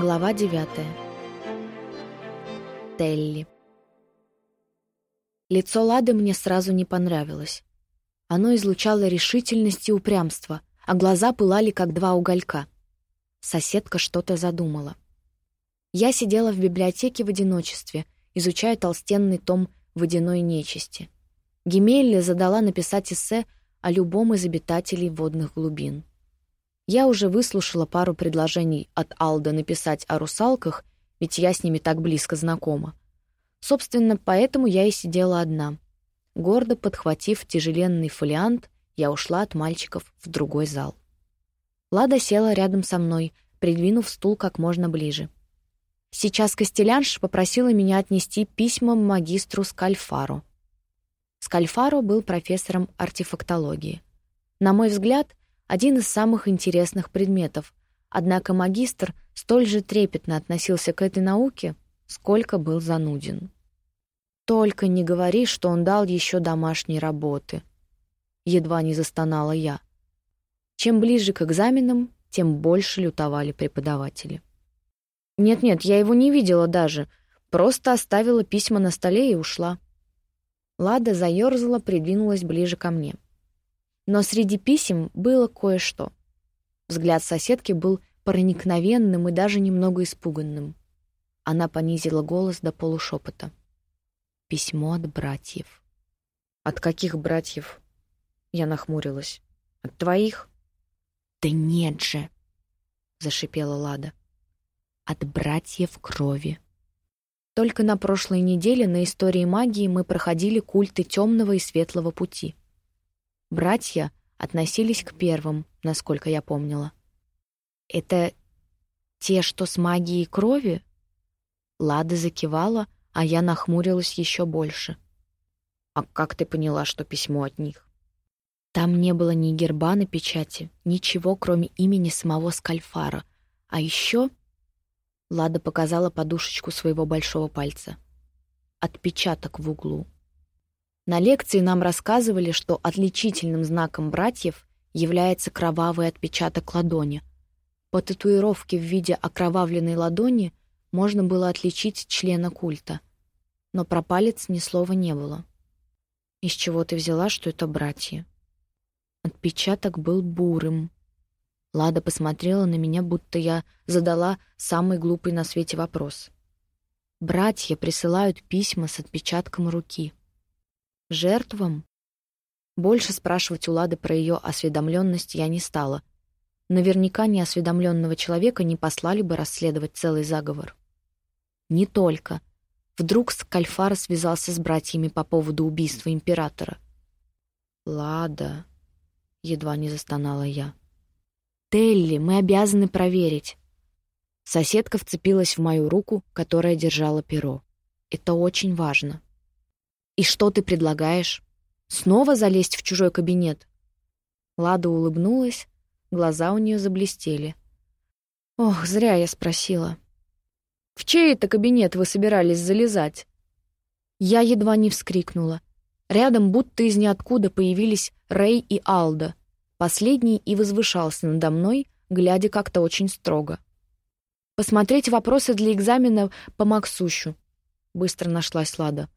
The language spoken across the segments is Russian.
Глава девятая. Телли. Лицо Лады мне сразу не понравилось. Оно излучало решительность и упрямство, а глаза пылали, как два уголька. Соседка что-то задумала. Я сидела в библиотеке в одиночестве, изучая толстенный том водяной нечисти. Гемелли задала написать эссе о любом из обитателей водных глубин. Я уже выслушала пару предложений от Алда написать о русалках, ведь я с ними так близко знакома. Собственно, поэтому я и сидела одна. Гордо подхватив тяжеленный фолиант, я ушла от мальчиков в другой зал. Лада села рядом со мной, придвинув стул как можно ближе. Сейчас Костелянш попросила меня отнести письма магистру Скальфару. Скальфаро был профессором артефактологии. На мой взгляд, один из самых интересных предметов, однако магистр столь же трепетно относился к этой науке, сколько был зануден. «Только не говори, что он дал еще домашние работы», — едва не застонала я. Чем ближе к экзаменам, тем больше лютовали преподаватели. «Нет-нет, я его не видела даже, просто оставила письма на столе и ушла». Лада заерзала, придвинулась ближе ко мне. Но среди писем было кое-что. Взгляд соседки был проникновенным и даже немного испуганным. Она понизила голос до полушепота. Письмо от братьев. От каких братьев? Я нахмурилась. От твоих? Да нет же, зашипела Лада. От братьев крови. Только на прошлой неделе на истории магии мы проходили культы темного и светлого пути. Братья относились к первым, насколько я помнила. «Это те, что с магией крови?» Лада закивала, а я нахмурилась еще больше. «А как ты поняла, что письмо от них?» Там не было ни герба на печати, ничего, кроме имени самого Скальфара. А еще... Лада показала подушечку своего большого пальца. Отпечаток в углу. На лекции нам рассказывали, что отличительным знаком братьев является кровавый отпечаток ладони. По татуировке в виде окровавленной ладони можно было отличить члена культа. Но про палец ни слова не было. Из чего ты взяла, что это братья? Отпечаток был бурым. Лада посмотрела на меня, будто я задала самый глупый на свете вопрос. Братья присылают письма с отпечатком руки. Жертвам? Больше спрашивать у Лады про ее осведомленность я не стала. Наверняка неосведомленного человека не послали бы расследовать целый заговор. Не только. Вдруг Скальфар связался с братьями по поводу убийства императора. «Лада», — едва не застонала я. «Телли, мы обязаны проверить». Соседка вцепилась в мою руку, которая держала перо. «Это очень важно». «И что ты предлагаешь? Снова залезть в чужой кабинет?» Лада улыбнулась, глаза у нее заблестели. «Ох, зря я спросила. В чей это кабинет вы собирались залезать?» Я едва не вскрикнула. Рядом будто из ниоткуда появились Рэй и Алда. Последний и возвышался надо мной, глядя как-то очень строго. «Посмотреть вопросы для экзамена по Максущу», — быстро нашлась Лада.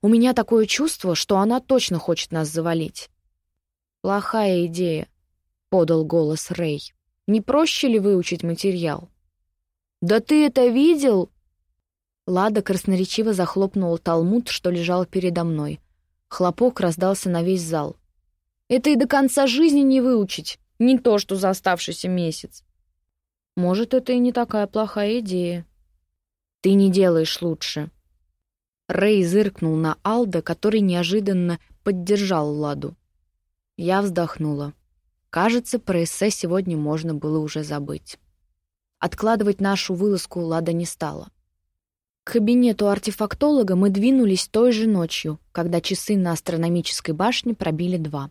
У меня такое чувство, что она точно хочет нас завалить. Плохая идея, подал голос Рэй. Не проще ли выучить материал? Да ты это видел? Лада красноречиво захлопнула талмуд, что лежал передо мной. Хлопок раздался на весь зал. Это и до конца жизни не выучить, не то что за оставшийся месяц. Может, это и не такая плохая идея. Ты не делаешь лучше, Рэй зыркнул на Алда, который неожиданно поддержал Ладу. Я вздохнула. Кажется, про эссе сегодня можно было уже забыть. Откладывать нашу вылазку Лада не стала. К кабинету артефактолога мы двинулись той же ночью, когда часы на астрономической башне пробили два.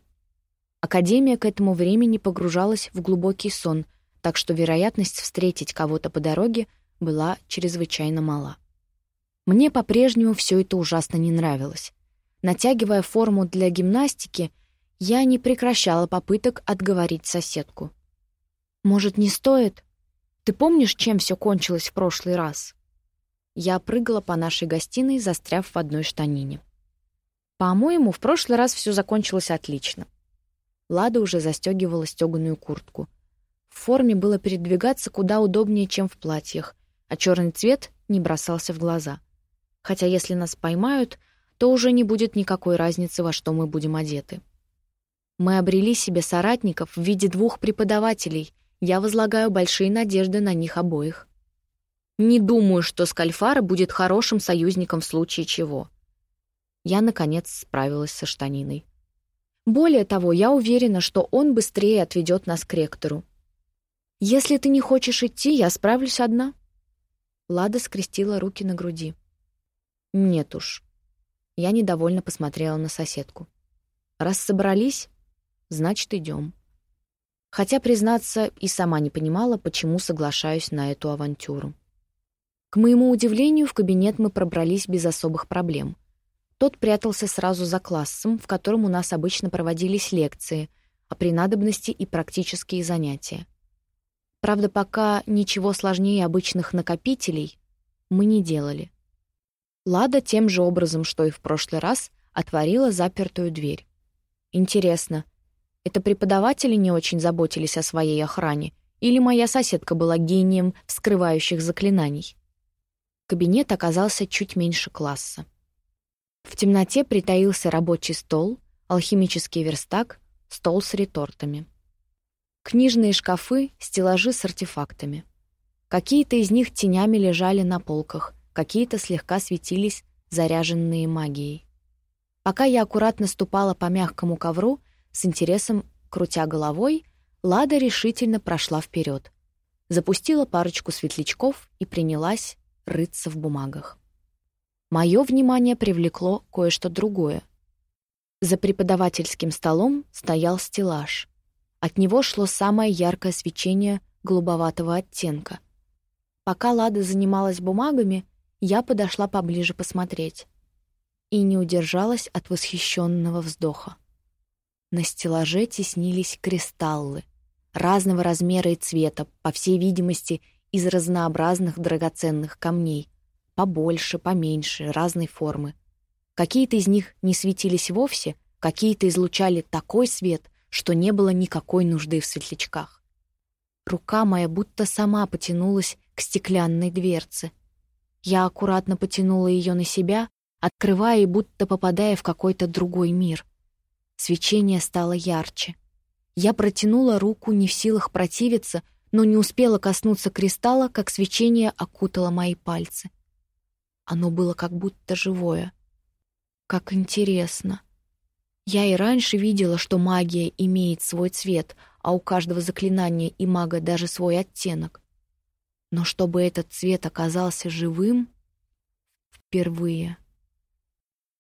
Академия к этому времени погружалась в глубокий сон, так что вероятность встретить кого-то по дороге была чрезвычайно мала. Мне по-прежнему все это ужасно не нравилось. Натягивая форму для гимнастики, я не прекращала попыток отговорить соседку. «Может, не стоит?» Ты помнишь, чем все кончилось в прошлый раз?» Я прыгала по нашей гостиной, застряв в одной штанине. По-моему, в прошлый раз все закончилось отлично. Лада уже застегивала стеганую куртку. В форме было передвигаться куда удобнее, чем в платьях, а черный цвет не бросался в глаза. Хотя если нас поймают, то уже не будет никакой разницы, во что мы будем одеты. Мы обрели себе соратников в виде двух преподавателей. Я возлагаю большие надежды на них обоих. Не думаю, что Скальфара будет хорошим союзником в случае чего. Я, наконец, справилась со штаниной. Более того, я уверена, что он быстрее отведет нас к ректору. Если ты не хочешь идти, я справлюсь одна. Лада скрестила руки на груди. Нет уж. Я недовольно посмотрела на соседку. Раз собрались, значит, идем. Хотя, признаться, и сама не понимала, почему соглашаюсь на эту авантюру. К моему удивлению, в кабинет мы пробрались без особых проблем. Тот прятался сразу за классом, в котором у нас обычно проводились лекции, а при надобности и практические занятия. Правда, пока ничего сложнее обычных накопителей мы не делали. Лада тем же образом, что и в прошлый раз, отворила запертую дверь. Интересно, это преподаватели не очень заботились о своей охране, или моя соседка была гением вскрывающих заклинаний? Кабинет оказался чуть меньше класса. В темноте притаился рабочий стол, алхимический верстак, стол с ретортами. Книжные шкафы, стеллажи с артефактами. Какие-то из них тенями лежали на полках, какие-то слегка светились, заряженные магией. Пока я аккуратно ступала по мягкому ковру, с интересом крутя головой, Лада решительно прошла вперед, запустила парочку светлячков и принялась рыться в бумагах. Мое внимание привлекло кое-что другое. За преподавательским столом стоял стеллаж. От него шло самое яркое свечение голубоватого оттенка. Пока Лада занималась бумагами, я подошла поближе посмотреть и не удержалась от восхищенного вздоха. На стеллаже теснились кристаллы разного размера и цвета, по всей видимости, из разнообразных драгоценных камней, побольше, поменьше, разной формы. Какие-то из них не светились вовсе, какие-то излучали такой свет, что не было никакой нужды в светлячках. Рука моя будто сама потянулась к стеклянной дверце. Я аккуратно потянула ее на себя, открывая и будто попадая в какой-то другой мир. Свечение стало ярче. Я протянула руку, не в силах противиться, но не успела коснуться кристалла, как свечение окутало мои пальцы. Оно было как будто живое. Как интересно. Я и раньше видела, что магия имеет свой цвет, а у каждого заклинания и мага даже свой оттенок. Но чтобы этот цвет оказался живым — впервые.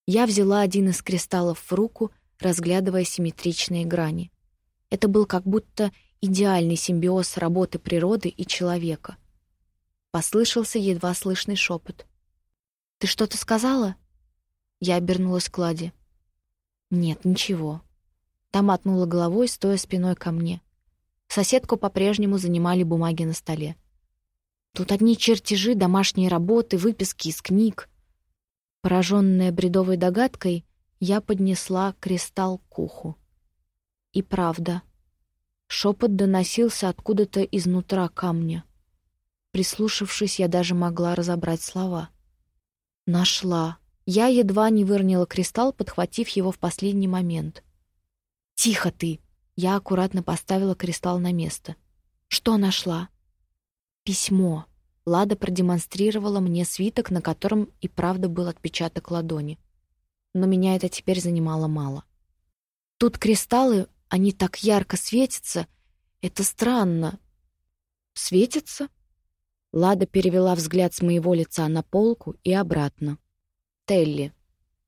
Я взяла один из кристаллов в руку, разглядывая симметричные грани. Это был как будто идеальный симбиоз работы природы и человека. Послышался едва слышный шепот. «Ты что-то сказала?» Я обернулась к Ладе. «Нет, ничего». Та мотнула головой, стоя спиной ко мне. Соседку по-прежнему занимали бумаги на столе. Тут одни чертежи, домашние работы, выписки из книг. Пораженная бредовой догадкой, я поднесла кристалл к уху. И правда, Шепот доносился откуда-то изнутра камня. Прислушавшись, я даже могла разобрать слова. «Нашла». Я едва не выронила кристалл, подхватив его в последний момент. «Тихо ты!» Я аккуратно поставила кристалл на место. «Что нашла?» «Письмо». Лада продемонстрировала мне свиток, на котором и правда был отпечаток ладони. Но меня это теперь занимало мало. Тут кристаллы они так ярко светятся. Это странно. Светятся? Лада перевела взгляд с моего лица на полку и обратно. «Телли,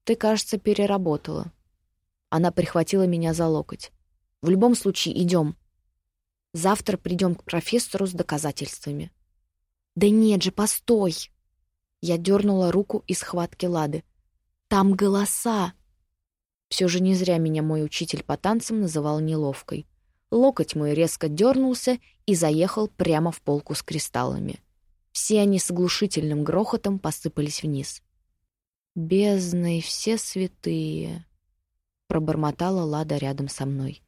ты, кажется, переработала». Она прихватила меня за локоть. «В любом случае, идем. Завтра придем к профессору с доказательствами». «Да нет же, постой!» Я дернула руку из схватки Лады. «Там голоса!» Все же не зря меня мой учитель по танцам называл неловкой. локоть мой резко дернулся и заехал прямо в полку с кристаллами. Все они с оглушительным грохотом посыпались вниз. «Бездна и все святые», — пробормотала Лада рядом со мной.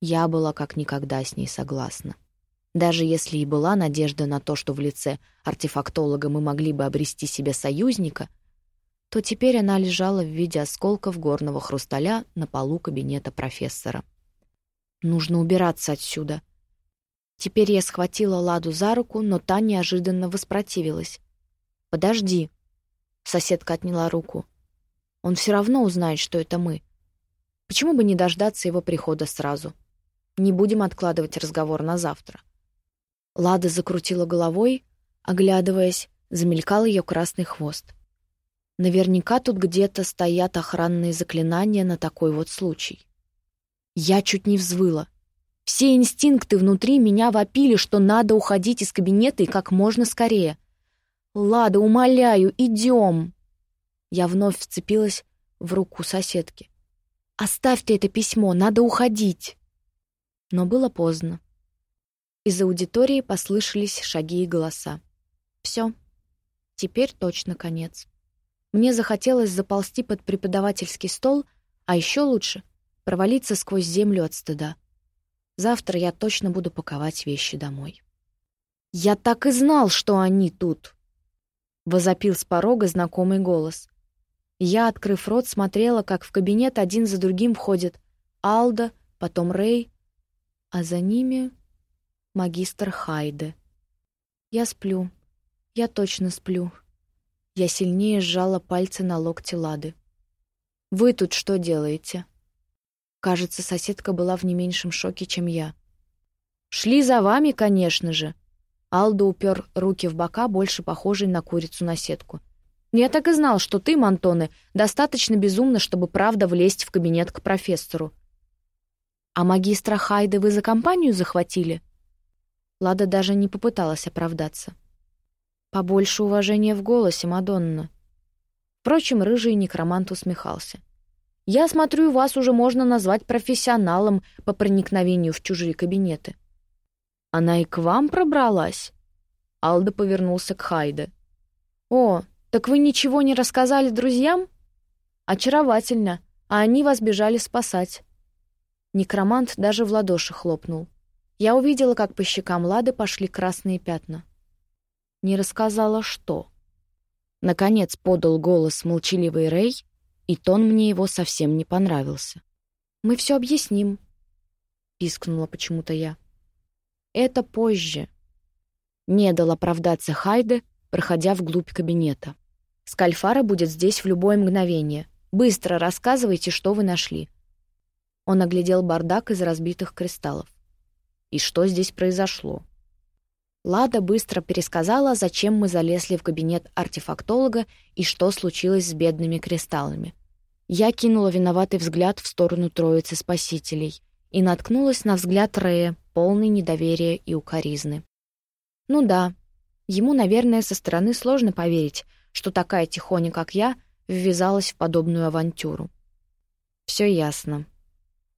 Я была как никогда с ней согласна. Даже если и была надежда на то, что в лице артефактолога мы могли бы обрести себе союзника, то теперь она лежала в виде осколков горного хрусталя на полу кабинета профессора. Нужно убираться отсюда. Теперь я схватила Ладу за руку, но та неожиданно воспротивилась. «Подожди». Соседка отняла руку. «Он все равно узнает, что это мы. Почему бы не дождаться его прихода сразу? Не будем откладывать разговор на завтра». Лада закрутила головой, оглядываясь, замелькал ее красный хвост. Наверняка тут где-то стоят охранные заклинания на такой вот случай. Я чуть не взвыла. Все инстинкты внутри меня вопили, что надо уходить из кабинета и как можно скорее. «Лада, умоляю, идем!» Я вновь вцепилась в руку соседки. «Оставь ты это письмо, надо уходить!» Но было поздно. Из аудитории послышались шаги и голоса. Все. Теперь точно конец. Мне захотелось заползти под преподавательский стол, а еще лучше — провалиться сквозь землю от стыда. Завтра я точно буду паковать вещи домой. «Я так и знал, что они тут!» — возопил с порога знакомый голос. Я, открыв рот, смотрела, как в кабинет один за другим входят Алда, потом Рэй, а за ними магистр Хайде. Я сплю. Я точно сплю. Я сильнее сжала пальцы на локте Лады. «Вы тут что делаете?» Кажется, соседка была в не меньшем шоке, чем я. «Шли за вами, конечно же!» Алда упер руки в бока, больше похожий на курицу на сетку. «Я так и знал, что ты, Мантоне, достаточно безумна, чтобы правда влезть в кабинет к профессору. А магистра Хайде вы за компанию захватили?» Лада даже не попыталась оправдаться. «Побольше уважения в голосе, Мадонна». Впрочем, рыжий некромант усмехался. «Я смотрю, вас уже можно назвать профессионалом по проникновению в чужие кабинеты». «Она и к вам пробралась?» Алда повернулся к Хайде. «О, так вы ничего не рассказали друзьям?» «Очаровательно, а они вас бежали спасать». Некромант даже в ладоши хлопнул. Я увидела, как по щекам Лады пошли красные пятна. Не рассказала, что. Наконец подал голос молчаливый Рэй, и тон мне его совсем не понравился. «Мы все объясним», — пискнула почему-то я. «Это позже». Не дал оправдаться Хайде, проходя вглубь кабинета. «Скальфара будет здесь в любое мгновение. Быстро рассказывайте, что вы нашли». Он оглядел бардак из разбитых кристаллов и что здесь произошло. Лада быстро пересказала, зачем мы залезли в кабинет артефактолога и что случилось с бедными кристаллами. Я кинула виноватый взгляд в сторону троицы спасителей и наткнулась на взгляд Рея, полный недоверия и укоризны. Ну да, ему, наверное, со стороны сложно поверить, что такая тихоня, как я, ввязалась в подобную авантюру. Все ясно.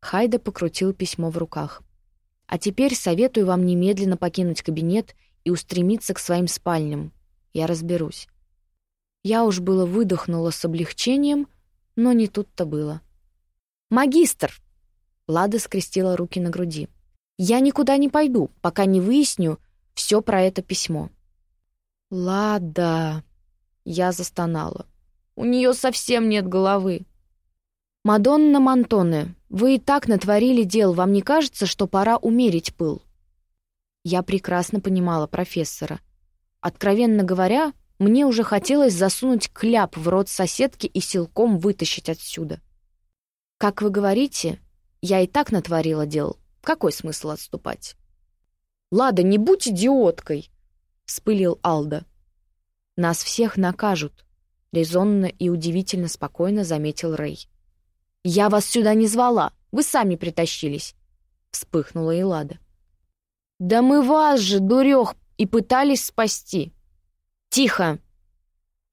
Хайда покрутил письмо в руках. А теперь советую вам немедленно покинуть кабинет и устремиться к своим спальням. Я разберусь. Я уж было выдохнула с облегчением, но не тут-то было. «Магистр!» Лада скрестила руки на груди. «Я никуда не пойду, пока не выясню все про это письмо». «Лада!» Я застонала. «У нее совсем нет головы». «Мадонна Монтоне, вы и так натворили дел, вам не кажется, что пора умерить пыл?» Я прекрасно понимала профессора. Откровенно говоря, мне уже хотелось засунуть кляп в рот соседки и силком вытащить отсюда. «Как вы говорите, я и так натворила дел. Какой смысл отступать?» «Лада, не будь идиоткой!» — вспылил Алда. «Нас всех накажут», — резонно и удивительно спокойно заметил Рэй. «Я вас сюда не звала, вы сами притащились», — вспыхнула Элада. «Да мы вас же, дурех, и пытались спасти!» «Тихо!»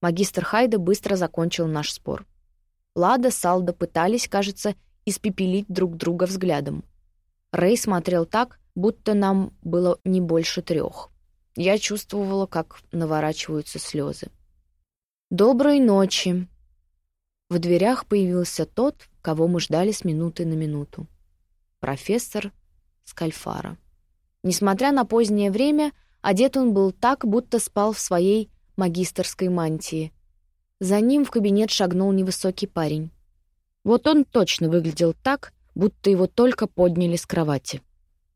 Магистр Хайда быстро закончил наш спор. Лада с Алдо пытались, кажется, испепелить друг друга взглядом. Рэй смотрел так, будто нам было не больше трех. Я чувствовала, как наворачиваются слезы. «Доброй ночи!» В дверях появился тот, кого мы ждали с минуты на минуту. Профессор Скальфара. Несмотря на позднее время, одет он был так, будто спал в своей магистерской мантии. За ним в кабинет шагнул невысокий парень. Вот он точно выглядел так, будто его только подняли с кровати.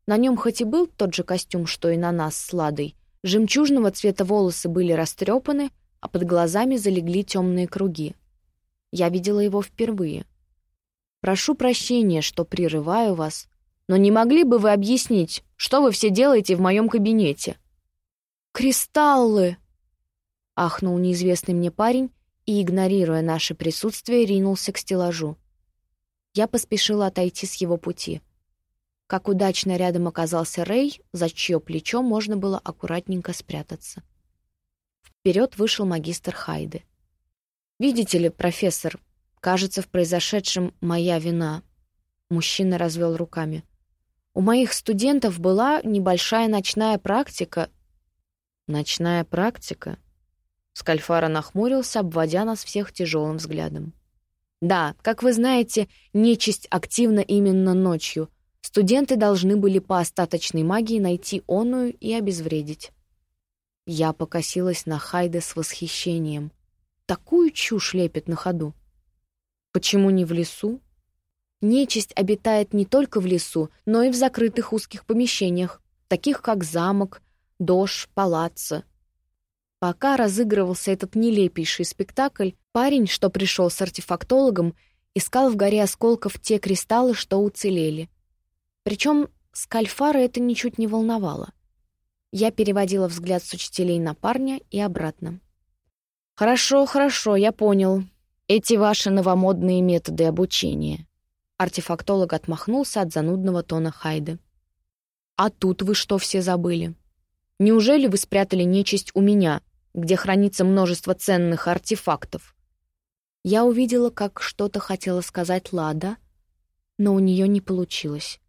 На нем хоть и был тот же костюм, что и на нас с Ладой, жемчужного цвета волосы были растрепаны, а под глазами залегли темные круги. Я видела его впервые. «Прошу прощения, что прерываю вас, но не могли бы вы объяснить, что вы все делаете в моем кабинете?» «Кристаллы!» — ахнул неизвестный мне парень и, игнорируя наше присутствие, ринулся к стеллажу. Я поспешила отойти с его пути. Как удачно рядом оказался Рэй, за чье плечо можно было аккуратненько спрятаться. Вперед вышел магистр Хайде. «Видите ли, профессор, кажется, в произошедшем моя вина». Мужчина развел руками. «У моих студентов была небольшая ночная практика». «Ночная практика?» Скальфара нахмурился, обводя нас всех тяжелым взглядом. Да, как вы знаете, нечисть активна именно ночью. Студенты должны были по остаточной магии найти оную и обезвредить. Я покосилась на Хайде с восхищением. Такую чушь лепит на ходу. Почему не в лесу? Нечисть обитает не только в лесу, но и в закрытых узких помещениях, таких как замок, дождь, палаццо. Пока разыгрывался этот нелепейший спектакль, парень, что пришел с артефактологом, искал в горе осколков те кристаллы, что уцелели. Причем Скальфара это ничуть не волновало. Я переводила взгляд с учителей на парня и обратно. «Хорошо, хорошо, я понял. Эти ваши новомодные методы обучения». Артефактолог отмахнулся от занудного тона Хайды. «А тут вы что все забыли? Неужели вы спрятали нечисть у меня, где хранится множество ценных артефактов. Я увидела, как что-то хотела сказать Лада, но у нее не получилось.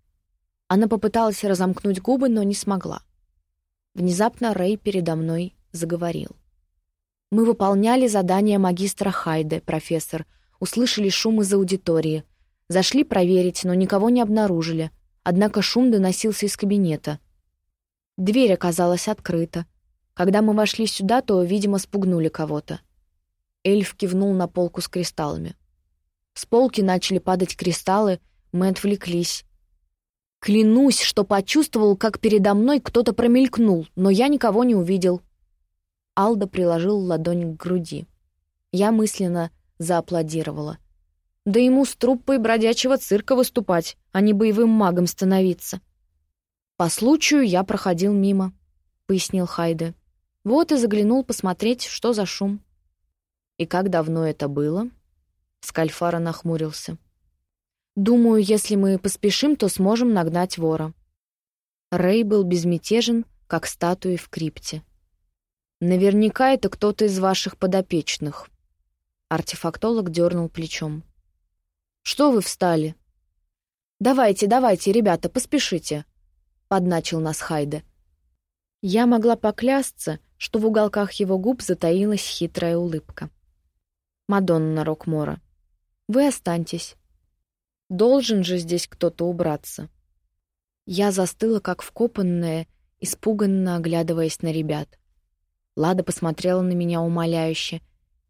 Она попыталась разомкнуть губы, но не смогла. Внезапно Рэй передо мной заговорил. «Мы выполняли задание магистра Хайде, профессор, услышали шум из аудитории, зашли проверить, но никого не обнаружили, однако шум доносился из кабинета. Дверь оказалась открыта, когда мы вошли сюда, то, видимо, спугнули кого-то. Эльф кивнул на полку с кристаллами. С полки начали падать кристаллы, мы отвлеклись. Клянусь, что почувствовал, как передо мной кто-то промелькнул, но я никого не увидел. Алда приложил ладонь к груди. Я мысленно зааплодировала. Да ему с труппой бродячего цирка выступать, а не боевым магом становиться. По случаю я проходил мимо, — пояснил Хайде. Вот и заглянул посмотреть, что за шум. «И как давно это было?» Скальфара нахмурился. «Думаю, если мы поспешим, то сможем нагнать вора». Рэй был безмятежен, как статуи в крипте. «Наверняка это кто-то из ваших подопечных». Артефактолог дернул плечом. «Что вы встали?» «Давайте, давайте, ребята, поспешите», — подначил нас Хайде. Я могла поклясться, что в уголках его губ затаилась хитрая улыбка. «Мадонна Рокмора, вы останьтесь. Должен же здесь кто-то убраться». Я застыла, как вкопанная, испуганно оглядываясь на ребят. Лада посмотрела на меня умоляюще,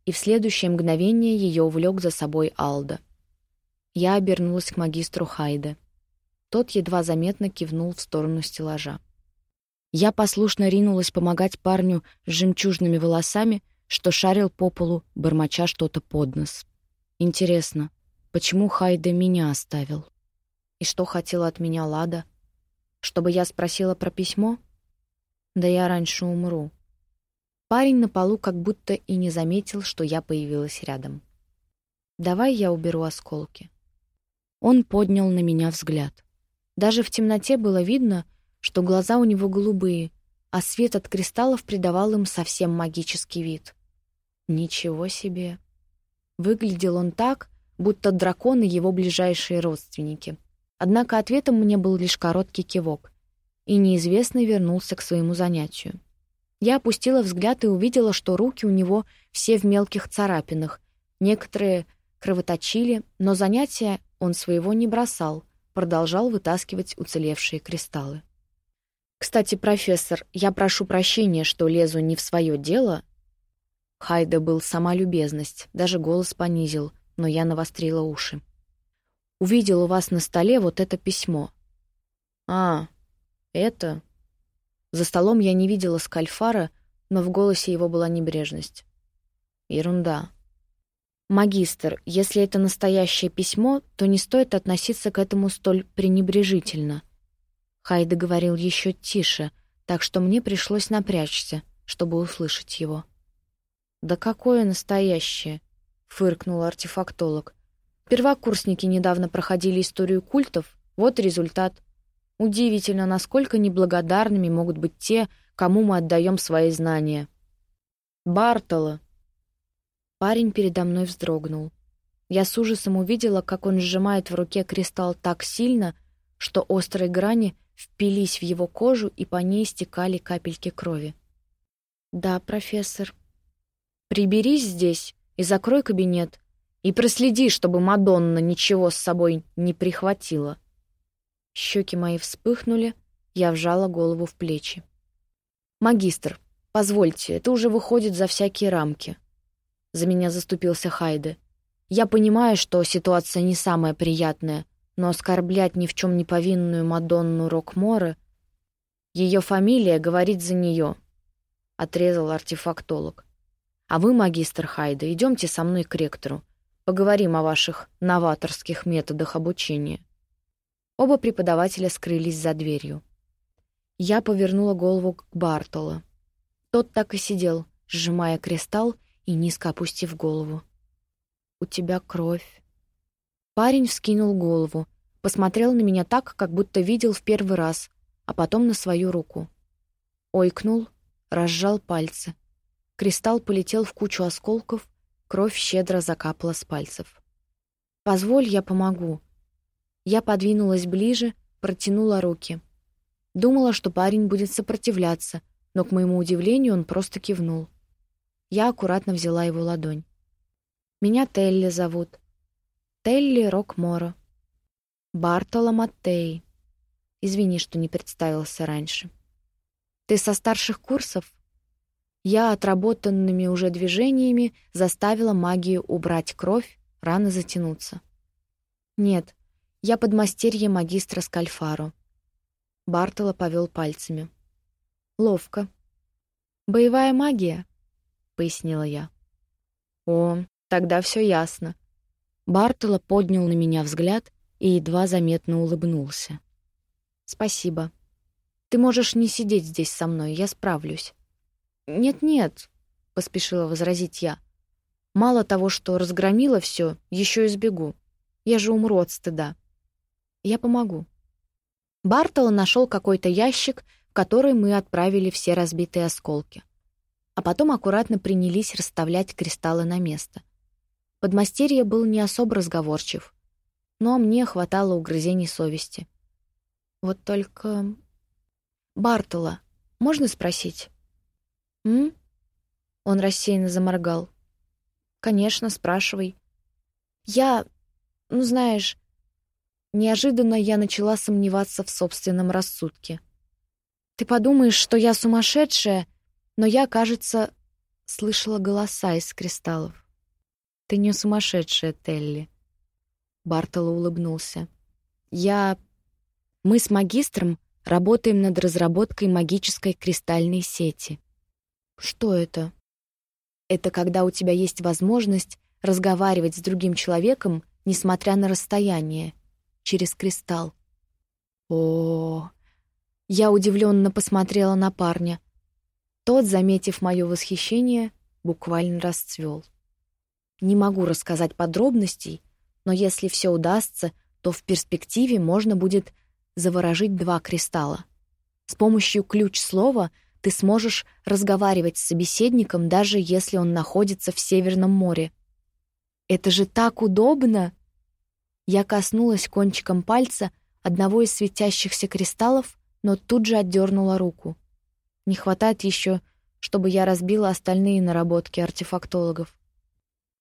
и в следующее мгновение ее увлек за собой Алда. Я обернулась к магистру Хайде. Тот едва заметно кивнул в сторону стеллажа. Я послушно ринулась помогать парню с жемчужными волосами, что шарил по полу, бормоча что-то под нос. Интересно, почему Хайда меня оставил? И что хотела от меня Лада? Чтобы я спросила про письмо? Да я раньше умру. Парень на полу как будто и не заметил, что я появилась рядом. «Давай я уберу осколки». Он поднял на меня взгляд. Даже в темноте было видно, что глаза у него голубые, а свет от кристаллов придавал им совсем магический вид. Ничего себе! Выглядел он так, будто драконы его ближайшие родственники. Однако ответом мне был лишь короткий кивок, и неизвестный вернулся к своему занятию. Я опустила взгляд и увидела, что руки у него все в мелких царапинах, некоторые кровоточили, но занятия он своего не бросал, продолжал вытаскивать уцелевшие кристаллы. «Кстати, профессор, я прошу прощения, что лезу не в свое дело». Хайда был сама любезность, даже голос понизил, но я навострила уши. «Увидел у вас на столе вот это письмо». «А, это...» За столом я не видела скальфара, но в голосе его была небрежность. «Ерунда». «Магистр, если это настоящее письмо, то не стоит относиться к этому столь пренебрежительно», Хайда говорил еще тише, так что мне пришлось напрячься, чтобы услышать его. «Да какое настоящее!» — фыркнул артефактолог. «Первокурсники недавно проходили историю культов, вот результат. Удивительно, насколько неблагодарными могут быть те, кому мы отдаем свои знания». «Бартола!» Парень передо мной вздрогнул. Я с ужасом увидела, как он сжимает в руке кристалл так сильно, что острые грани впились в его кожу, и по ней стекали капельки крови. «Да, профессор. Приберись здесь и закрой кабинет, и проследи, чтобы Мадонна ничего с собой не прихватила». Щеки мои вспыхнули, я вжала голову в плечи. «Магистр, позвольте, это уже выходит за всякие рамки». За меня заступился Хайде. «Я понимаю, что ситуация не самая приятная, но оскорблять ни в чем не повинную Мадонну Рокмора ее фамилия говорит за нее, — отрезал артефактолог. А вы, магистр Хайда, идемте со мной к ректору. Поговорим о ваших новаторских методах обучения. Оба преподавателя скрылись за дверью. Я повернула голову к Бартола. Тот так и сидел, сжимая кристалл и низко опустив голову. «У тебя кровь», Парень вскинул голову, посмотрел на меня так, как будто видел в первый раз, а потом на свою руку. Ойкнул, разжал пальцы. Кристалл полетел в кучу осколков, кровь щедро закапала с пальцев. «Позволь, я помогу». Я подвинулась ближе, протянула руки. Думала, что парень будет сопротивляться, но, к моему удивлению, он просто кивнул. Я аккуратно взяла его ладонь. «Меня Телли зовут. Телли Рокморо. Бартоло Маттей. Извини, что не представился раньше. Ты со старших курсов? Я отработанными уже движениями заставила магию убрать кровь, раны затянуться. Нет, я подмастерье магистра Скальфаро. Бартоло повел пальцами. Ловко. Боевая магия, пояснила я. О, тогда все ясно. Бартола поднял на меня взгляд и едва заметно улыбнулся. «Спасибо. Ты можешь не сидеть здесь со мной, я справлюсь». «Нет-нет», — поспешила возразить я. «Мало того, что разгромила все, еще и сбегу. Я же умру от стыда. Я помогу». Бартола нашел какой-то ящик, в который мы отправили все разбитые осколки. А потом аккуратно принялись расставлять кристаллы на место — Подмастерье был не особо разговорчив, но мне хватало угрызений совести. Вот только... «Бартола, можно спросить?» «М?» Он рассеянно заморгал. «Конечно, спрашивай». «Я... ну, знаешь...» Неожиданно я начала сомневаться в собственном рассудке. «Ты подумаешь, что я сумасшедшая, но я, кажется, слышала голоса из кристаллов. «Ты не сумасшедшая, Телли». Бартоло улыбнулся. «Я... Мы с магистром работаем над разработкой магической кристальной сети». «Что это?» «Это когда у тебя есть возможность разговаривать с другим человеком, несмотря на расстояние, через кристалл». О, -о, -о. Я удивленно посмотрела на парня. Тот, заметив мое восхищение, буквально расцвел. Не могу рассказать подробностей, но если все удастся, то в перспективе можно будет заворожить два кристалла. С помощью ключ-слова ты сможешь разговаривать с собеседником, даже если он находится в Северном море. Это же так удобно! Я коснулась кончиком пальца одного из светящихся кристаллов, но тут же отдернула руку. Не хватает еще, чтобы я разбила остальные наработки артефактологов.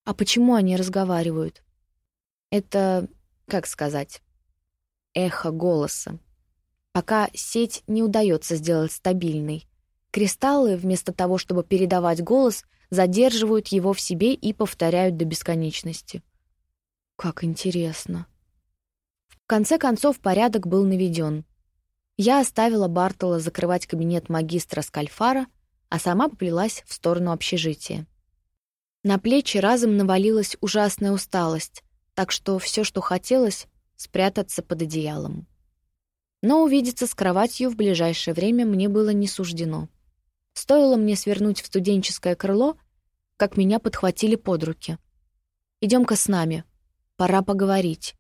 А почему они разговаривают? Это, как сказать, эхо голоса. Пока сеть не удается сделать стабильной. Кристаллы, вместо того, чтобы передавать голос, задерживают его в себе и повторяют до бесконечности. Как интересно. В конце концов порядок был наведен. Я оставила Бартола закрывать кабинет магистра Скальфара, а сама поплелась в сторону общежития. На плечи разом навалилась ужасная усталость, так что все, что хотелось, спрятаться под одеялом. Но увидеться с кроватью в ближайшее время мне было не суждено. Стоило мне свернуть в студенческое крыло, как меня подхватили под руки. «Идем-ка с нами. Пора поговорить».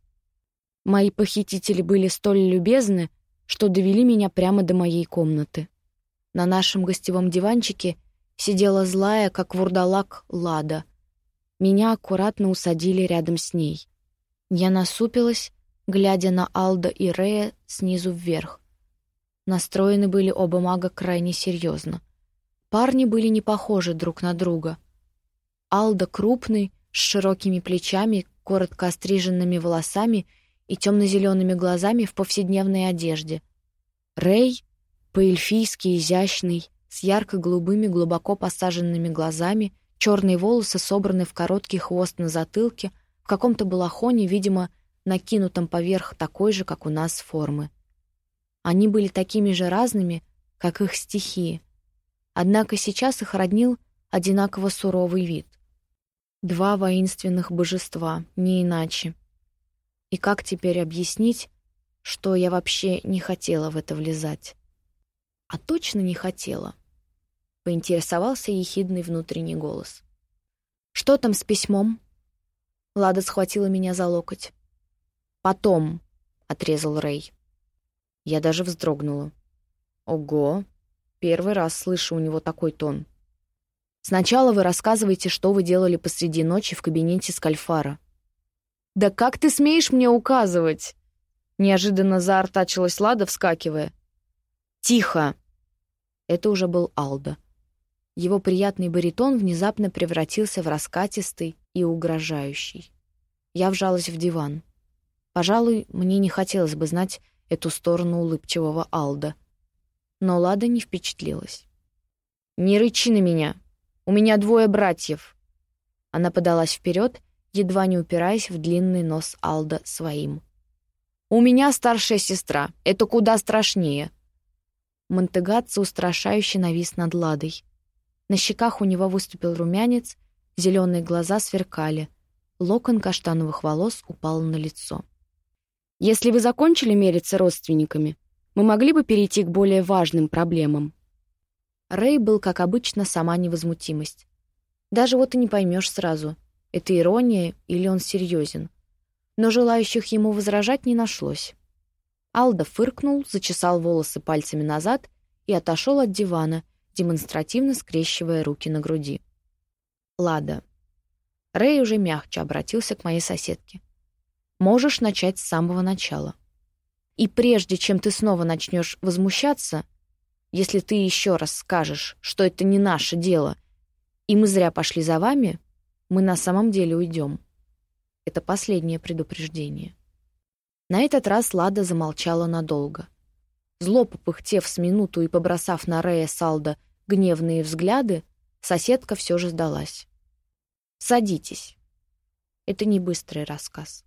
Мои похитители были столь любезны, что довели меня прямо до моей комнаты. На нашем гостевом диванчике сидела злая, как вурдалак, Лада. Меня аккуратно усадили рядом с ней. Я насупилась, глядя на Алда и Рея снизу вверх. Настроены были оба мага крайне серьезно. Парни были не похожи друг на друга. Алда крупный, с широкими плечами, коротко остриженными волосами и темно-зелеными глазами в повседневной одежде. Рэй — по-эльфийски изящный, с ярко-голубыми глубоко посаженными глазами, черные волосы собраны в короткий хвост на затылке, в каком-то балахоне, видимо, накинутом поверх такой же, как у нас, формы. Они были такими же разными, как их стихии — Однако сейчас их роднил одинаково суровый вид. Два воинственных божества, не иначе. И как теперь объяснить, что я вообще не хотела в это влезать? А точно не хотела. Поинтересовался ехидный внутренний голос. «Что там с письмом?» Лада схватила меня за локоть. «Потом», — отрезал Рэй. Я даже вздрогнула. «Ого, Первый раз слышу у него такой тон. Сначала вы рассказываете, что вы делали посреди ночи в кабинете Скальфара. «Да как ты смеешь мне указывать?» Неожиданно заортачилась Лада, вскакивая. «Тихо!» Это уже был Алда. Его приятный баритон внезапно превратился в раскатистый и угрожающий. Я вжалась в диван. Пожалуй, мне не хотелось бы знать эту сторону улыбчивого Алда — но Лада не впечатлилась. «Не рычи на меня! У меня двое братьев!» Она подалась вперед, едва не упираясь в длинный нос Алда своим. «У меня старшая сестра. Это куда страшнее!» Монтегатца устрашающе навис над Ладой. На щеках у него выступил румянец, зеленые глаза сверкали. Локон каштановых волос упал на лицо. «Если вы закончили мериться родственниками, мы могли бы перейти к более важным проблемам. Рэй был, как обычно, сама невозмутимость. Даже вот и не поймешь сразу, это ирония или он серьезен. Но желающих ему возражать не нашлось. Алда фыркнул, зачесал волосы пальцами назад и отошел от дивана, демонстративно скрещивая руки на груди. «Лада». Рэй уже мягче обратился к моей соседке. «Можешь начать с самого начала. И прежде чем ты снова начнешь возмущаться, если ты еще раз скажешь, что это не наше дело, и мы зря пошли за вами, мы на самом деле уйдем. Это последнее предупреждение. На этот раз Лада замолчала надолго. Зло попыхтев с минуту и побросав на Рея Салда гневные взгляды, соседка все же сдалась. «Садитесь». Это не быстрый рассказ.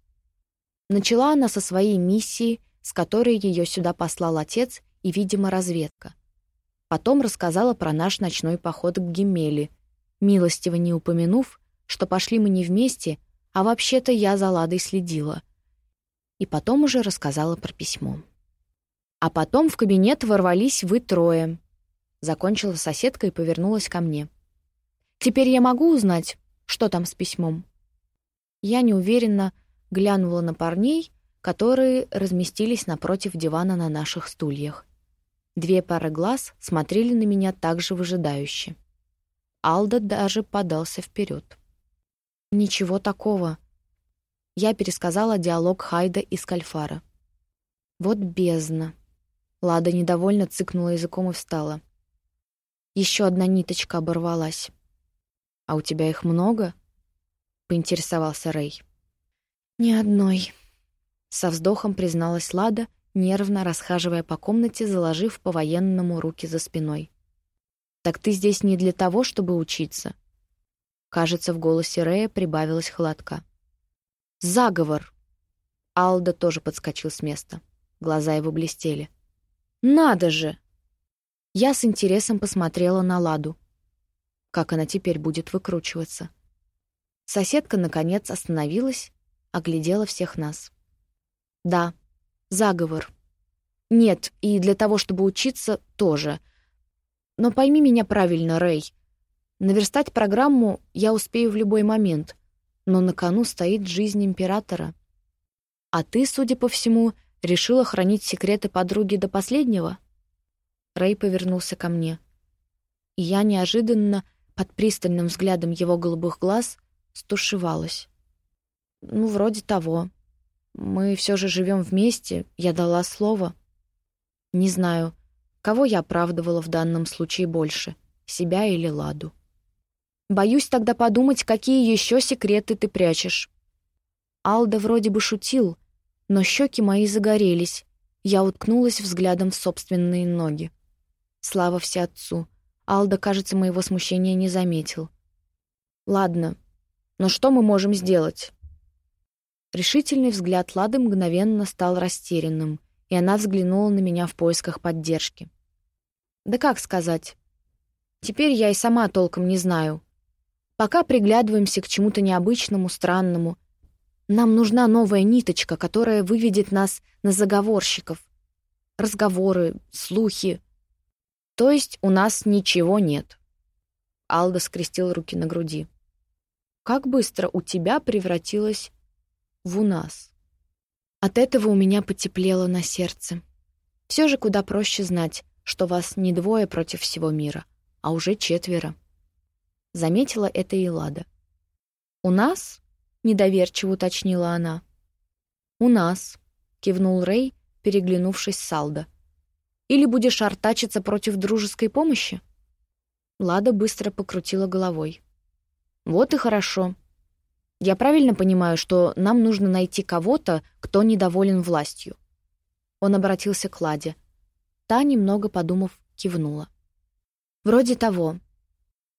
Начала она со своей миссии — с которой ее сюда послал отец и, видимо, разведка. Потом рассказала про наш ночной поход к Гемели, милостиво не упомянув, что пошли мы не вместе, а вообще-то я за Ладой следила. И потом уже рассказала про письмо. А потом в кабинет ворвались вы трое. Закончила соседка и повернулась ко мне. «Теперь я могу узнать, что там с письмом?» Я неуверенно глянула на парней, которые разместились напротив дивана на наших стульях. Две пары глаз смотрели на меня так же выжидающе. Алда даже подался вперед. «Ничего такого». Я пересказала диалог Хайда и Скальфара. Вот бездна. Лада недовольно цыкнула языком и встала. Еще одна ниточка оборвалась. «А у тебя их много?» — поинтересовался Рэй. «Ни одной», — со вздохом призналась Лада, нервно расхаживая по комнате, заложив по-военному руки за спиной. «Так ты здесь не для того, чтобы учиться?» Кажется, в голосе Рэя прибавилась холодка. «Заговор!» Алда тоже подскочил с места. Глаза его блестели. «Надо же!» Я с интересом посмотрела на Ладу. Как она теперь будет выкручиваться? Соседка, наконец, остановилась, оглядела всех нас. «Да, заговор. Нет, и для того, чтобы учиться, тоже. Но пойми меня правильно, Рэй. Наверстать программу я успею в любой момент, но на кону стоит жизнь императора. А ты, судя по всему, решила хранить секреты подруги до последнего?» Рэй повернулся ко мне. И я неожиданно, под пристальным взглядом его голубых глаз, стушевалась. «Ну, вроде того. Мы все же живем вместе, я дала слово. Не знаю, кого я оправдывала в данном случае больше, себя или Ладу. Боюсь тогда подумать, какие еще секреты ты прячешь». Алда вроде бы шутил, но щеки мои загорелись. Я уткнулась взглядом в собственные ноги. Слава всеотцу. Алда, кажется, моего смущения не заметил. «Ладно, но что мы можем сделать?» Решительный взгляд Лады мгновенно стал растерянным, и она взглянула на меня в поисках поддержки. «Да как сказать? Теперь я и сама толком не знаю. Пока приглядываемся к чему-то необычному, странному. Нам нужна новая ниточка, которая выведет нас на заговорщиков. Разговоры, слухи. То есть у нас ничего нет. Алда скрестил руки на груди. Как быстро у тебя превратилось в у нас. От этого у меня потеплело на сердце. Все же куда проще знать, что вас не двое против всего мира, а уже четверо. Заметила это и Лада. «У нас?» — недоверчиво уточнила она. «У нас», — кивнул Рэй, переглянувшись с Салда. «Или будешь артачиться против дружеской помощи?» Лада быстро покрутила головой. «Вот и хорошо. Я правильно понимаю, что нам нужно найти кого-то, кто недоволен властью?» Он обратился к Ладе. Та, немного подумав, кивнула. «Вроде того.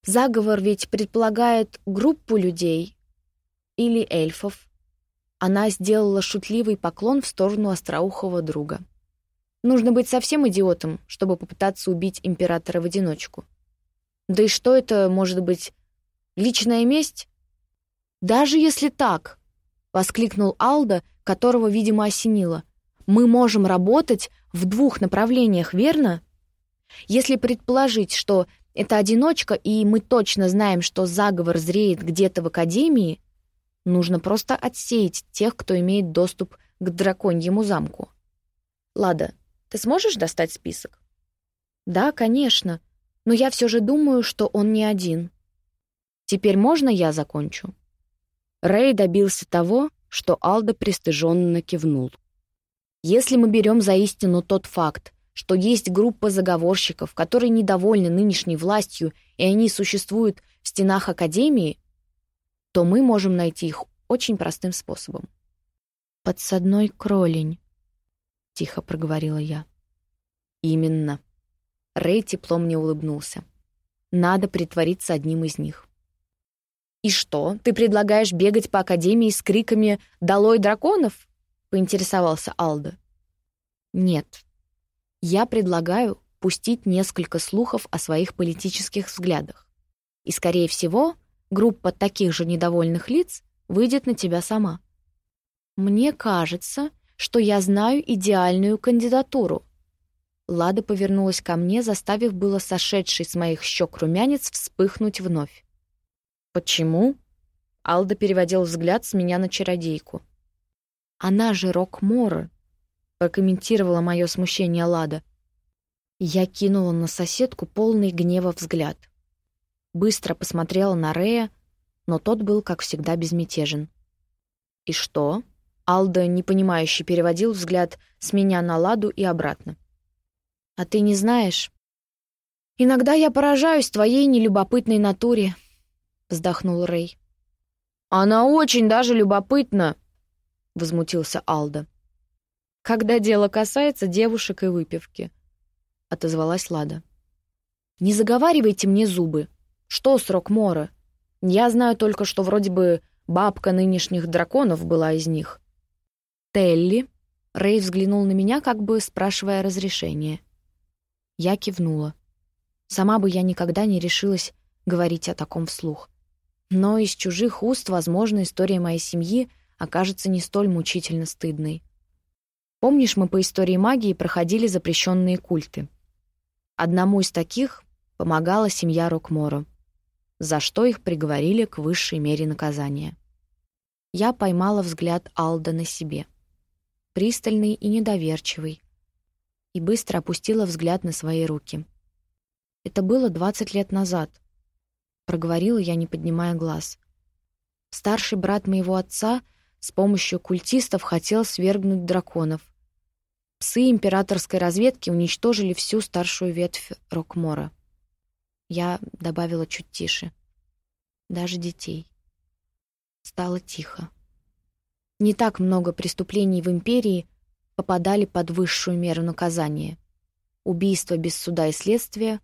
Заговор ведь предполагает группу людей или эльфов. Она сделала шутливый поклон в сторону остроухого друга. Нужно быть совсем идиотом, чтобы попытаться убить императора в одиночку. Да и что это может быть? Личная месть? Даже если так, воскликнул Алда, которого, видимо, осенило. Мы можем работать в двух направлениях, верно? Если предположить, что это одиночка, и мы точно знаем, что заговор зреет где-то в Академии. Нужно просто отсеять тех, кто имеет доступ к драконьему замку. Лада, ты сможешь достать список? Да, конечно, но я все же думаю, что он не один. Теперь можно я закончу? Рэй добился того, что Алда пристыженно кивнул. Если мы берем за истину тот факт, что есть группа заговорщиков, которые недовольны нынешней властью, и они существуют в стенах Академии, то мы можем найти их очень простым способом. «Подсадной кролень», — тихо проговорила я. «Именно». Рэй тепло мне улыбнулся. «Надо притвориться одним из них». «И что, ты предлагаешь бегать по Академии с криками «Долой драконов?» — поинтересовался Алда. «Нет, я предлагаю пустить несколько слухов о своих политических взглядах. И, скорее всего, группа таких же недовольных лиц выйдет на тебя сама. Мне кажется, что я знаю идеальную кандидатуру. Лада повернулась ко мне, заставив было сошедший с моих щек румянец вспыхнуть вновь. «Почему?» Алда переводил взгляд с меня на чародейку. «Она же Рок-Мора, прокомментировала мое смущение Лада. Я кинула на соседку полный гнева взгляд. Быстро посмотрела на Рея, но тот был, как всегда, безмятежен. «И что?» Алда, непонимающе, переводил взгляд с меня на Ладу и обратно. «А ты не знаешь?» «Иногда я поражаюсь твоей нелюбопытной натуре», — вздохнул Рэй. «Она очень даже любопытна», — возмутился Алда. «Когда дело касается девушек и выпивки», — отозвалась Лада. «Не заговаривайте мне зубы. Что срок Мора? Я знаю только, что вроде бы бабка нынешних драконов была из них». «Телли?» — Рэй взглянул на меня, как бы спрашивая разрешения. Я кивнула. Сама бы я никогда не решилась говорить о таком вслух. Но из чужих уст, возможно, история моей семьи окажется не столь мучительно стыдной. Помнишь, мы по истории магии проходили запрещенные культы? Одному из таких помогала семья Рокморо, за что их приговорили к высшей мере наказания. Я поймала взгляд Алда на себе. Пристальный и недоверчивый. И быстро опустила взгляд на свои руки. Это было 20 лет назад. Проговорила я, не поднимая глаз. Старший брат моего отца с помощью культистов хотел свергнуть драконов — Псы императорской разведки уничтожили всю старшую ветвь Рокмора. Я добавила чуть тише. Даже детей. Стало тихо. Не так много преступлений в империи попадали под высшую меру наказания. Убийство без суда и следствия,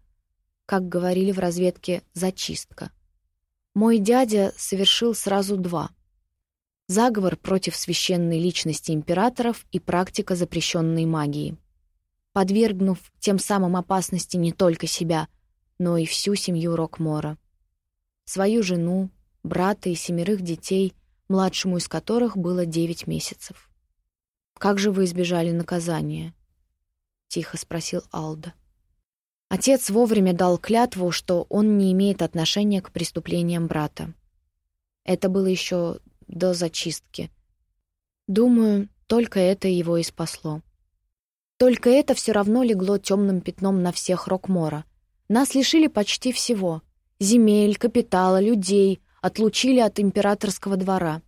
как говорили в разведке, зачистка. Мой дядя совершил сразу два — заговор против священной личности императоров и практика запрещенной магии. Подвергнув тем самым опасности не только себя, но и всю семью Рокмора. Свою жену, брата и семерых детей, младшему из которых было девять месяцев. «Как же вы избежали наказания?» — тихо спросил Алда. Отец вовремя дал клятву, что он не имеет отношения к преступлениям брата. Это было еще до зачистки. Думаю, только это его и спасло. Только это все равно легло темным пятном на всех Рокмора. Нас лишили почти всего. Земель, капитала, людей, отлучили от императорского двора.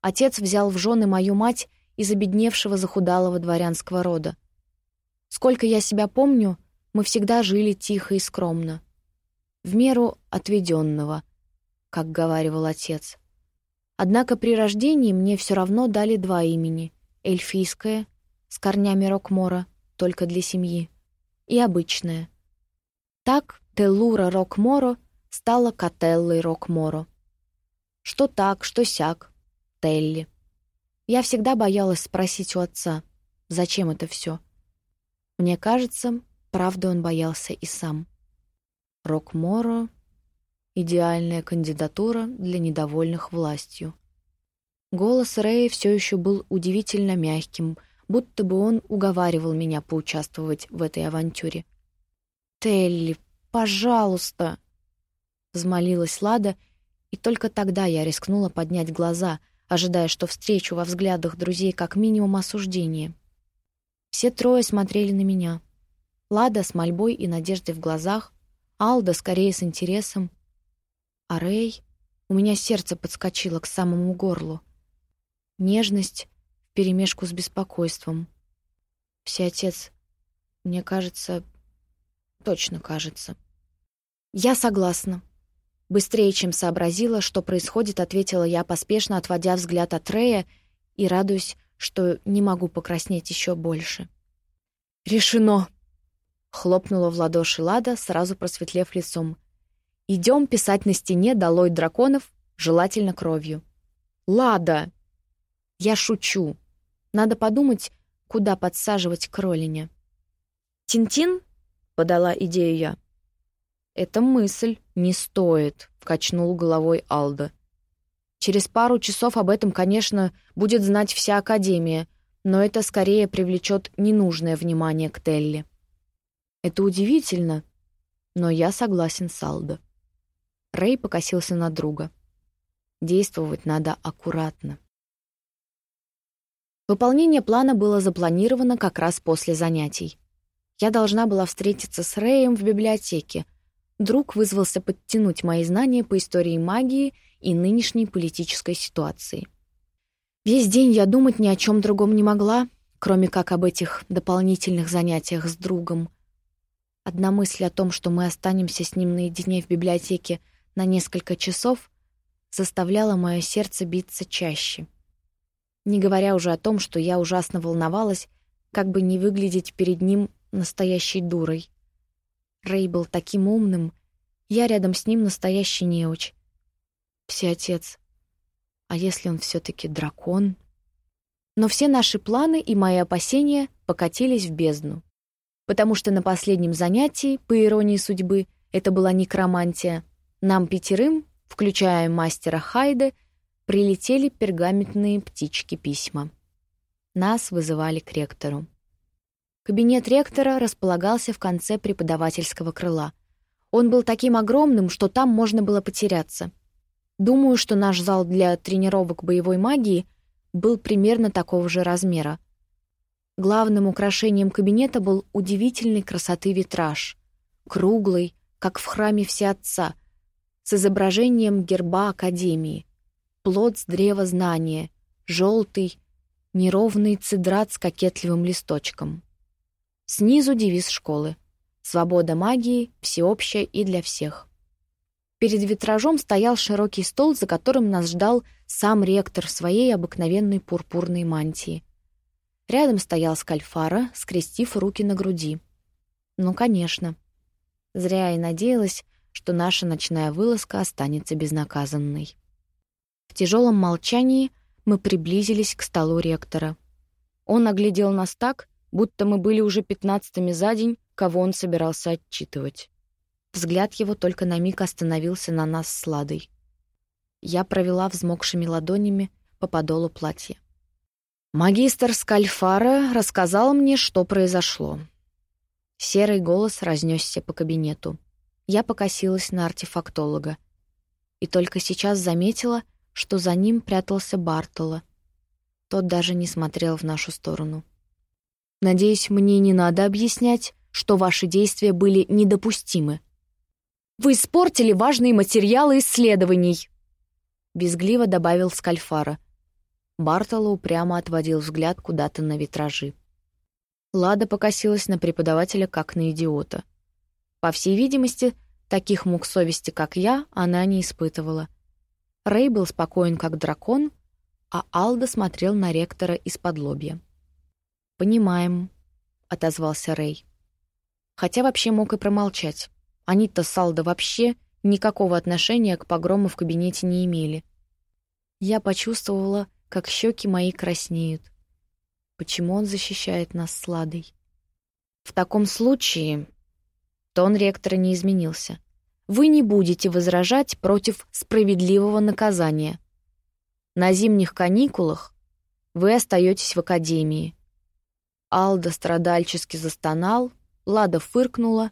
Отец взял в жены мою мать из обедневшего захудалого дворянского рода. Сколько я себя помню, мы всегда жили тихо и скромно. В меру отведенного, как говаривал отец. Однако при рождении мне все равно дали два имени — эльфийское, с корнями Рокмора, только для семьи, и обычное. Так Теллура Рокморо стала Котеллой Рокморо. Что так, что сяк, Телли. Я всегда боялась спросить у отца, зачем это все. Мне кажется, правда он боялся и сам. Рокморо Идеальная кандидатура для недовольных властью. Голос Рэя все еще был удивительно мягким, будто бы он уговаривал меня поучаствовать в этой авантюре. «Телли, пожалуйста!» — взмолилась Лада, и только тогда я рискнула поднять глаза, ожидая, что встречу во взглядах друзей как минимум осуждение. Все трое смотрели на меня. Лада с мольбой и надеждой в глазах, Алда скорее с интересом, а Рэй... У меня сердце подскочило к самому горлу. Нежность вперемешку с беспокойством. Всеотец, мне кажется... Точно кажется. Я согласна. Быстрее, чем сообразила, что происходит, ответила я, поспешно отводя взгляд от Рэя и радуюсь, что не могу покраснеть еще больше. «Решено!» — хлопнула в ладоши Лада, сразу просветлев лицом. Идем писать на стене «Долой драконов», желательно кровью. «Лада!» Я шучу. Надо подумать, куда подсаживать кролиня. «Тинтин?» — подала идею я. «Это мысль. Не стоит», — качнул головой Алда. «Через пару часов об этом, конечно, будет знать вся Академия, но это скорее привлечет ненужное внимание к Телли». «Это удивительно, но я согласен с Алдо». Рэй покосился на друга. Действовать надо аккуратно. Выполнение плана было запланировано как раз после занятий. Я должна была встретиться с Рэем в библиотеке. Друг вызвался подтянуть мои знания по истории магии и нынешней политической ситуации. Весь день я думать ни о чем другом не могла, кроме как об этих дополнительных занятиях с другом. Одна мысль о том, что мы останемся с ним наедине в библиотеке на несколько часов, заставляла мое сердце биться чаще. Не говоря уже о том, что я ужасно волновалась, как бы не выглядеть перед ним настоящей дурой. Рэй был таким умным, я рядом с ним настоящий неуч. Всеотец. А если он все таки дракон? Но все наши планы и мои опасения покатились в бездну. Потому что на последнем занятии, по иронии судьбы, это была некромантия, нам пятерым, включая мастера Хайде, прилетели пергаментные птички-письма. Нас вызывали к ректору. Кабинет ректора располагался в конце преподавательского крыла. Он был таким огромным, что там можно было потеряться. Думаю, что наш зал для тренировок боевой магии был примерно такого же размера. Главным украшением кабинета был удивительной красоты витраж, круглый, как в храме Всеотца, с изображением герба Академии, плод с древа знания, желтый, неровный цедрат с кокетливым листочком. Снизу девиз школы «Свобода магии, всеобщая и для всех». Перед витражом стоял широкий стол, за которым нас ждал сам ректор в своей обыкновенной пурпурной мантии. Рядом стоял Скальфара, скрестив руки на груди. Ну, конечно. Зря я надеялась, что наша ночная вылазка останется безнаказанной. В тяжелом молчании мы приблизились к столу ректора. Он оглядел нас так, будто мы были уже пятнадцатыми за день, кого он собирался отчитывать. Взгляд его только на миг остановился на нас с Ладой. Я провела взмокшими ладонями по подолу платья. Магистр Скальфара рассказал мне, что произошло. Серый голос разнесся по кабинету. Я покосилась на артефактолога. И только сейчас заметила, что за ним прятался Бартола. Тот даже не смотрел в нашу сторону. «Надеюсь, мне не надо объяснять, что ваши действия были недопустимы», вы испортили важные материалы исследований!» Безгливо добавил Скальфара. Бартоло упрямо отводил взгляд куда-то на витражи. Лада покосилась на преподавателя как на идиота. По всей видимости, таких мук совести, как я, она не испытывала. Рэй был спокоен, как дракон, а Алда смотрел на ректора из-под лобья. «Понимаем», — отозвался Рэй. Хотя вообще мог и промолчать. Они-то с Алдо вообще никакого отношения к погрому в кабинете не имели. Я почувствовала, как щеки мои краснеют. Почему он защищает нас с Ладой? В таком случае тон ректора не изменился. Вы не будете возражать против справедливого наказания. На зимних каникулах вы остаетесь в академии. Алда страдальчески застонал, Лада фыркнула,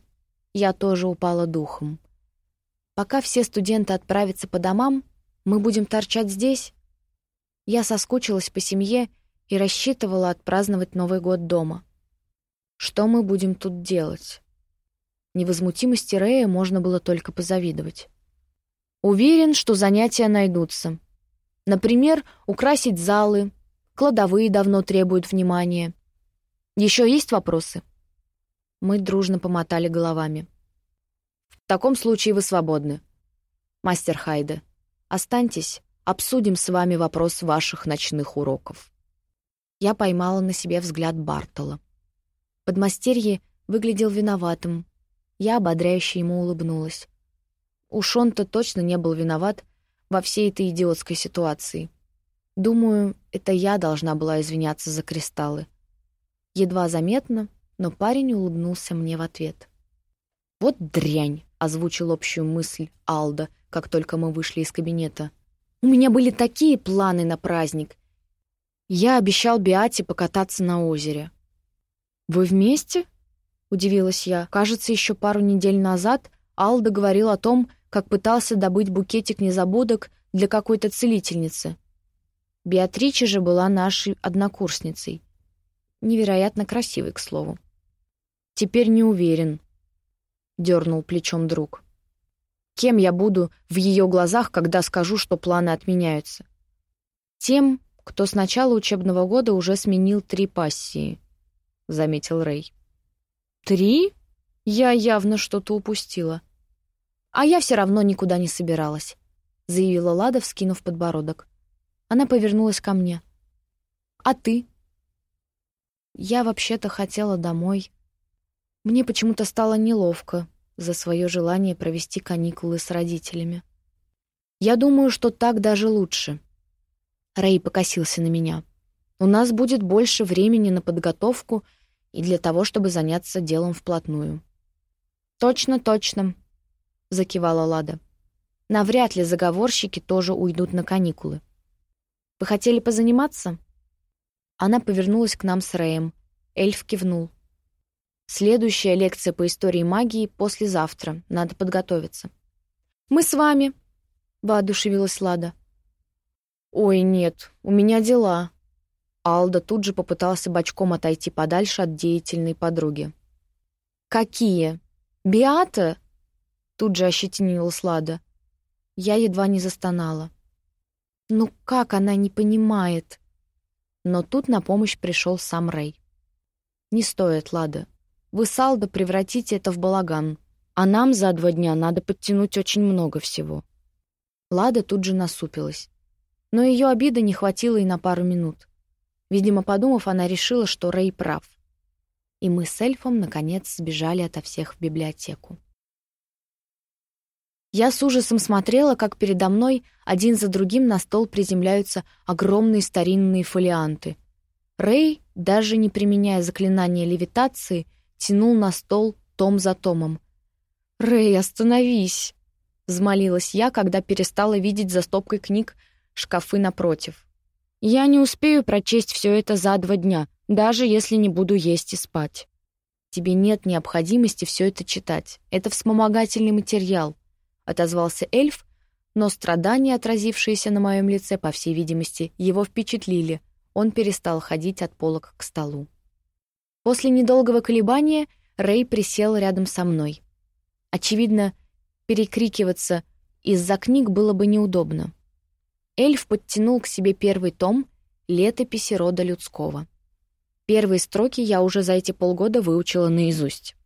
я тоже упала духом. Пока все студенты отправятся по домам, мы будем торчать здесь. Я соскучилась по семье и рассчитывала отпраздновать Новый год дома. Что мы будем тут делать? Невозмутимости Рэя можно было только позавидовать. Уверен, что занятия найдутся. Например, украсить залы, кладовые давно требуют внимания. Еще есть вопросы? Мы дружно помотали головами. «В таком случае вы свободны. Мастер Хайде, останьтесь, обсудим с вами вопрос ваших ночных уроков». Я поймала на себе взгляд Бартола. Подмастерье выглядел виноватым. Я ободряюще ему улыбнулась. Уж он-то точно не был виноват во всей этой идиотской ситуации. Думаю, это я должна была извиняться за кристаллы. Едва заметно, но парень улыбнулся мне в ответ. «Вот дрянь!» — озвучил общую мысль Алда, как только мы вышли из кабинета. «У меня были такие планы на праздник. Я обещал Биате покататься на озере». «Вы вместе?» — удивилась я. «Кажется, еще пару недель назад Алда говорил о том, как пытался добыть букетик незабудок для какой-то целительницы. Беатрича же была нашей однокурсницей. Невероятно красивой, к слову. Теперь не уверен, дернул плечом друг. Кем я буду в ее глазах, когда скажу, что планы отменяются? Тем, кто с начала учебного года уже сменил три пассии», — заметил Рэй. «Три? Я явно что-то упустила». «А я все равно никуда не собиралась», — заявила Лада, вскинув подбородок. Она повернулась ко мне. «А ты?» «Я вообще-то хотела домой». Мне почему-то стало неловко за свое желание провести каникулы с родителями. «Я думаю, что так даже лучше». Рэй покосился на меня. «У нас будет больше времени на подготовку и для того, чтобы заняться делом вплотную». «Точно, точно», — закивала Лада. «Навряд ли заговорщики тоже уйдут на каникулы. Вы хотели позаниматься?» Она повернулась к нам с Рэем. Эльф кивнул. Следующая лекция по истории магии послезавтра. Надо подготовиться. «Мы с вами», — воодушевилась Лада. «Ой, нет, у меня дела». Алда тут же попытался бочком отойти подальше от деятельной подруги. «Какие? Биата?» Тут же ощетинилась Лада. Я едва не застонала. «Ну как она не понимает?» Но тут на помощь пришел сам Рэй. «Не стоит, Лада. Вы с Алдо превратите это в балаган, а нам за два дня надо подтянуть очень много всего». Лада тут же насупилась. Но ее обиды не хватило и на пару минут. Видимо, подумав, она решила, что Рэй прав. И мы с эльфом, наконец, сбежали ото всех в библиотеку. Я с ужасом смотрела, как передо мной один за другим на стол приземляются огромные старинные фолианты. Рэй, даже не применяя заклинание левитации, тянул на стол том за томом. «Рэй, остановись!» — взмолилась я, когда перестала видеть за стопкой книг шкафы напротив. «Я не успею прочесть все это за два дня, даже если не буду есть и спать. Тебе нет необходимости все это читать. Это вспомогательный материал», — отозвался эльф, но страдания, отразившиеся на моем лице, по всей видимости, его впечатлили. Он перестал ходить от полок к столу. После недолгого колебания Рэй присел рядом со мной. Очевидно, перекрикиваться из-за книг было бы неудобно. Эльф подтянул к себе первый том «Летописи рода людского». Первые строки я уже за эти полгода выучила наизусть.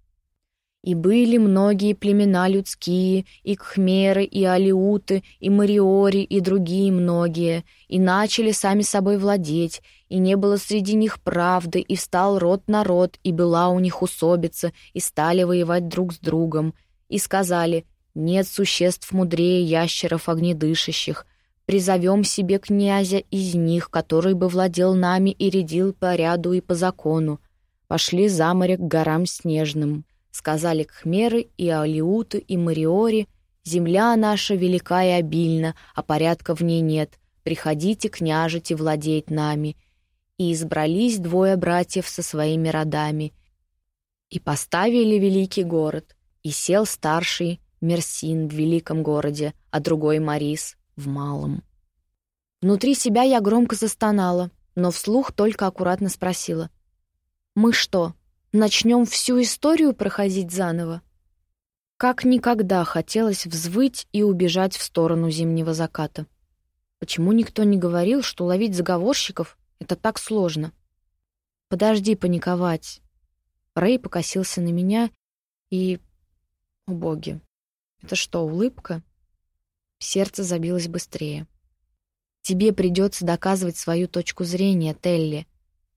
И были многие племена людские, и кхмеры, и алиуты, и мариори, и другие многие, и начали сами собой владеть, и не было среди них правды, и встал род на род, и была у них усобица, и стали воевать друг с другом, и сказали, нет существ мудрее ящеров огнедышащих, призовем себе князя из них, который бы владел нами и рядил по ряду и по закону. Пошли за море к горам снежным. Сказали Кхмеры и Алиуты и Мариори, «Земля наша велика и обильна, а порядка в ней нет. Приходите княжить и владеть нами». И избрались двое братьев со своими родами. И поставили великий город, и сел старший Мерсин в великом городе, а другой Марис в малом. Внутри себя я громко застонала, но вслух только аккуратно спросила. «Мы что, Начнем всю историю проходить заново. Как никогда хотелось взвыть и убежать в сторону зимнего заката. Почему никто не говорил, что ловить заговорщиков — это так сложно? Подожди паниковать. Рэй покосился на меня и... О боги, это что, улыбка? Сердце забилось быстрее. Тебе придется доказывать свою точку зрения, Телли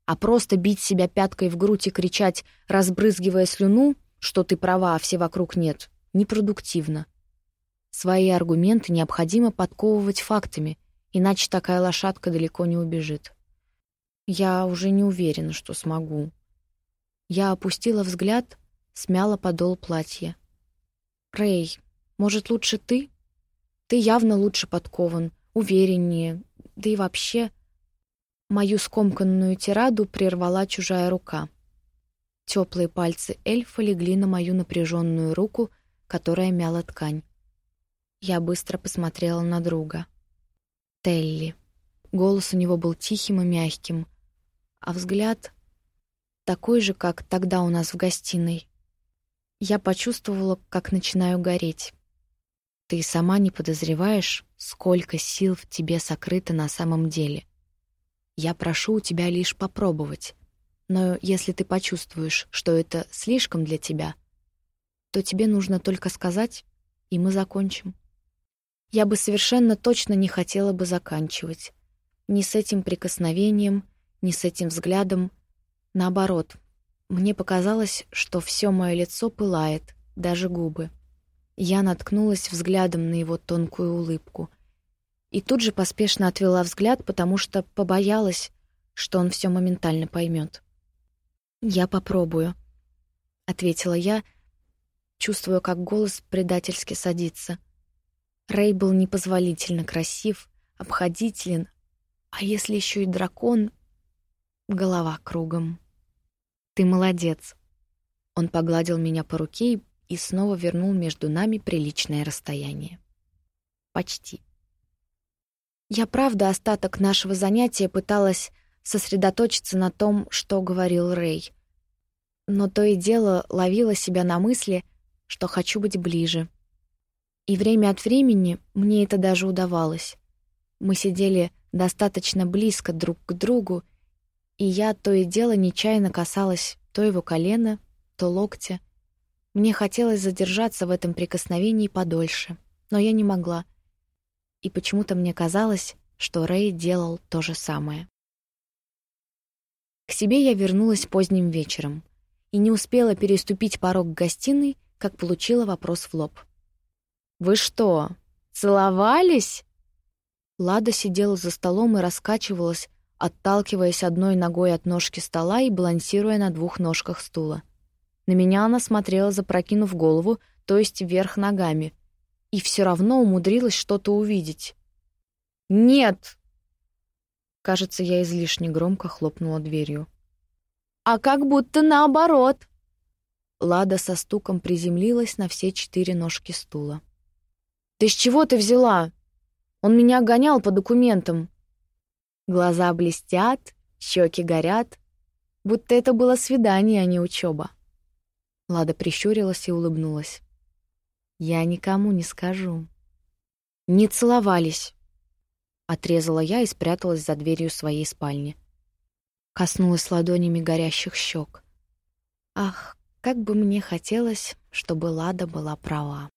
а просто бить себя пяткой в грудь и кричать, разбрызгивая слюну, что ты права, а все вокруг нет, непродуктивно. Свои аргументы необходимо подковывать фактами, иначе такая лошадка далеко не убежит. Я уже не уверена, что смогу. Я опустила взгляд, смяла подол платья. «Рэй, может, лучше ты? Ты явно лучше подкован, увереннее, да и вообще...» Мою скомканную тираду прервала чужая рука. Теплые пальцы эльфа легли на мою напряженную руку, которая мяла ткань. Я быстро посмотрела на друга. Телли. Голос у него был тихим и мягким, а взгляд такой же, как тогда у нас в гостиной. Я почувствовала, как начинаю гореть. Ты сама не подозреваешь, сколько сил в тебе сокрыто на самом деле. Я прошу у тебя лишь попробовать. Но если ты почувствуешь, что это слишком для тебя, то тебе нужно только сказать, и мы закончим. Я бы совершенно точно не хотела бы заканчивать. Ни с этим прикосновением, ни с этим взглядом. Наоборот, мне показалось, что все мое лицо пылает, даже губы. Я наткнулась взглядом на его тонкую улыбку. И тут же поспешно отвела взгляд, потому что побоялась, что он все моментально поймет. «Я попробую», — ответила я, чувствуя, как голос предательски садится. Рэй был непозволительно красив, обходителен, а если еще и дракон, голова кругом. «Ты молодец». Он погладил меня по руке и снова вернул между нами приличное расстояние. Почти. Я правда остаток нашего занятия пыталась сосредоточиться на том, что говорил Рэй. Но то и дело ловила себя на мысли, что хочу быть ближе. И время от времени мне это даже удавалось. Мы сидели достаточно близко друг к другу, и я то и дело нечаянно касалась то его колена, то локтя. Мне хотелось задержаться в этом прикосновении подольше, но я не могла. И почему-то мне казалось, что Рэй делал то же самое. К себе я вернулась поздним вечером и не успела переступить порог гостиной, как получила вопрос в лоб. «Вы что, целовались?» Лада сидела за столом и раскачивалась, отталкиваясь одной ногой от ножки стола и балансируя на двух ножках стула. На меня она смотрела, запрокинув голову, то есть вверх ногами, и все равно умудрилась что-то увидеть. «Нет!» Кажется, я излишне громко хлопнула дверью. «А как будто наоборот!» Лада со стуком приземлилась на все четыре ножки стула. «Ты с чего ты взяла? Он меня гонял по документам!» Глаза блестят, щеки горят, будто это было свидание, а не учеба. Лада прищурилась и улыбнулась. «Я никому не скажу». «Не целовались», — отрезала я и спряталась за дверью своей спальни. Коснулась ладонями горящих щек. Ах, как бы мне хотелось, чтобы Лада была права.